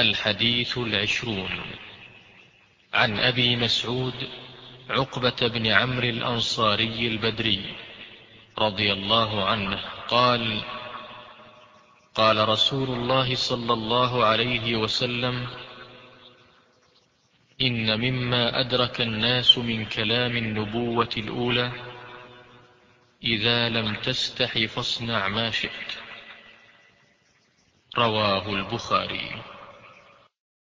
الحديث العشرون. عن أبي مسعود عقبة بن عمرو الأنصاري البدري رضي الله عنه قال قال رسول الله صلى الله عليه وسلم إن مما أدرك الناس من كلام النبوة الأولى إذا لم تستح فاصنع ما شئت. رواه البخاري.